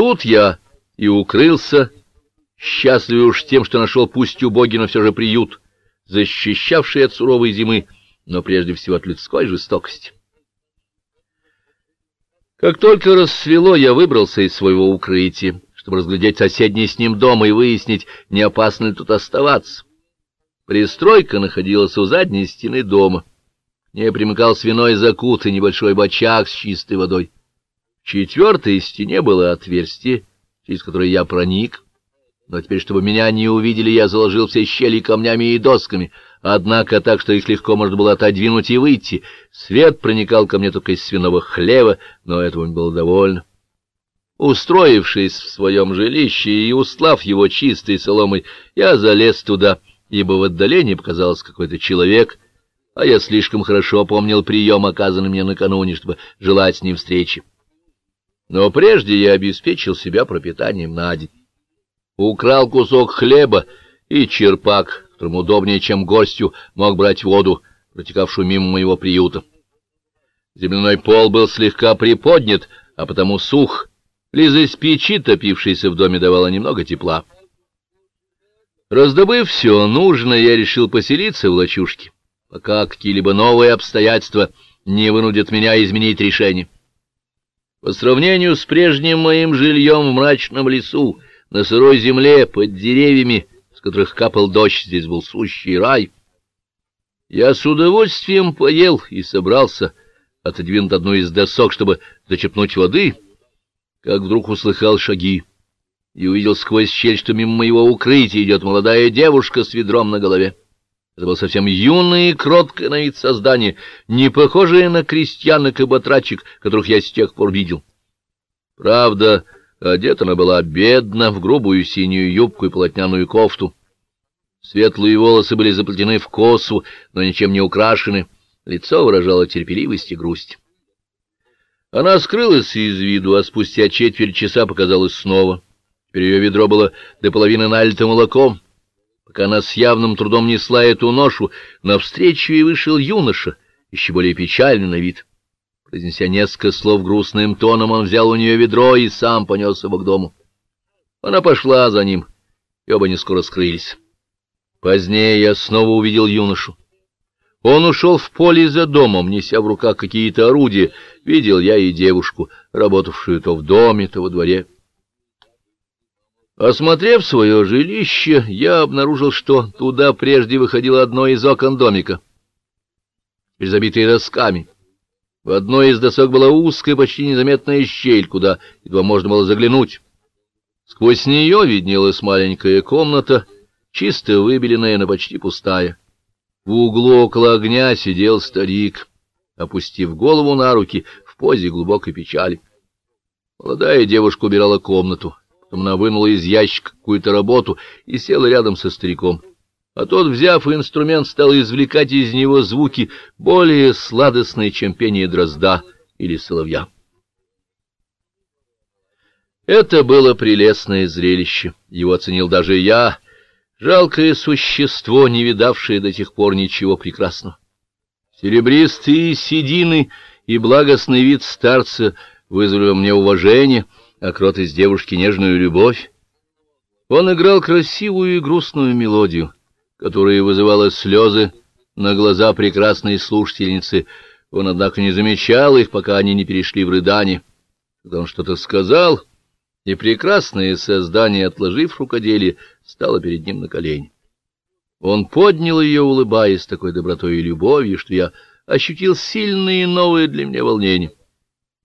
Тут я и укрылся, счастливый уж тем, что нашел пусть убогий, но все же приют, защищавший от суровой зимы, но прежде всего от людской жестокости. Как только рассвело, я выбрался из своего укрытия, чтобы разглядеть соседний с ним дом и выяснить, не опасно ли тут оставаться. Пристройка находилась у задней стены дома. К примыкал свиной закут и небольшой бачак с чистой водой. Четвертой стене было отверстие, через которое я проник. Но теперь, чтобы меня не увидели, я заложил все щели камнями и досками, однако так, что их легко можно было отодвинуть и выйти. Свет проникал ко мне только из свиного хлева, но этого не было довольно. Устроившись в своем жилище и устлав его чистой соломой, я залез туда — ибо в отдалении показался какой-то человек, а я слишком хорошо помнил прием, оказанный мне накануне, чтобы желать с ним встречи. Но прежде я обеспечил себя пропитанием на день. Украл кусок хлеба и черпак, которым удобнее, чем гостю, мог брать воду, протекавшую мимо моего приюта. Земляной пол был слегка приподнят, а потому сух. Близость печи, топившейся в доме, давала немного тепла. Раздобыв все нужное, я решил поселиться в лачушке, пока какие-либо новые обстоятельства не вынудят меня изменить решение. По сравнению с прежним моим жильем в мрачном лесу, на сырой земле, под деревьями, с которых капал дождь, здесь был сущий рай. Я с удовольствием поел и собрался отодвинуть одну из досок, чтобы зачерпнуть воды, как вдруг услыхал шаги и увидел сквозь щель, что мимо моего укрытия идет молодая девушка с ведром на голове. Это был совсем юное и кроткое на вид создание, не похожее на крестьянок и батрачек, которых я с тех пор видел. Правда, одета она была бедно, в грубую синюю юбку и полотняную кофту. Светлые волосы были заплетены в косу, но ничем не украшены. Лицо выражало терпеливость и грусть. Она скрылась из виду, а спустя четверть часа показалась снова — Теперь ее ведро было до половины налито молоком. Пока она с явным трудом несла эту ношу, навстречу ей вышел юноша, еще более печальный на вид. Произнеся несколько слов грустным тоном, он взял у нее ведро и сам понес его к дому. Она пошла за ним, и оба не скоро скрылись. Позднее я снова увидел юношу. Он ушел в поле за домом, неся в руках какие-то орудия. Видел я и девушку, работавшую то в доме, то во дворе. Осмотрев свое жилище, я обнаружил, что туда прежде выходило одно из окон домика, забитое досками. В одной из досок была узкая, почти незаметная щель, куда едва можно было заглянуть. Сквозь нее виднелась маленькая комната, чисто выбеленная, но почти пустая. В углу около огня сидел старик, опустив голову на руки в позе глубокой печали. Молодая девушка убирала комнату. Потом она вынула из ящика какую-то работу и села рядом со стариком. А тот, взяв инструмент, стал извлекать из него звуки более сладостные, чем пение дрозда или соловья. Это было прелестное зрелище, его оценил даже я, жалкое существо, не видавшее до тех пор ничего прекрасного. Серебристые седины и благостный вид старца вызвали мне уважение — а кротость девушки — нежную любовь. Он играл красивую и грустную мелодию, которая вызывала слезы на глаза прекрасной слушательницы. Он, однако, не замечал их, пока они не перешли в рыдание. Когда он что-то сказал, и прекрасное создание, отложив рукоделие, стало перед ним на колени. Он поднял ее, улыбаясь такой добротой и любовью, что я ощутил сильные новые для меня волнения.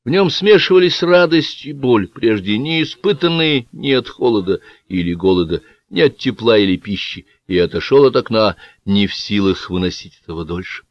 В нем смешивались радость и боль, прежде не испытанные ни от холода или голода, ни от тепла или пищи, и отошел от окна, не в силах выносить этого дольше.